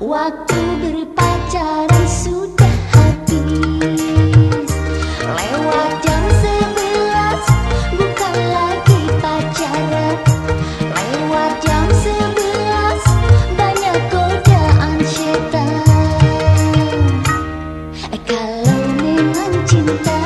Waktu berpacaran sudah habis. Lewat jam sebelas bukan lagi pacaran. Lewat jam sebelas banyak godaan setan. Eh, kalau memang cinta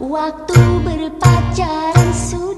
Waktu berpacaran sudah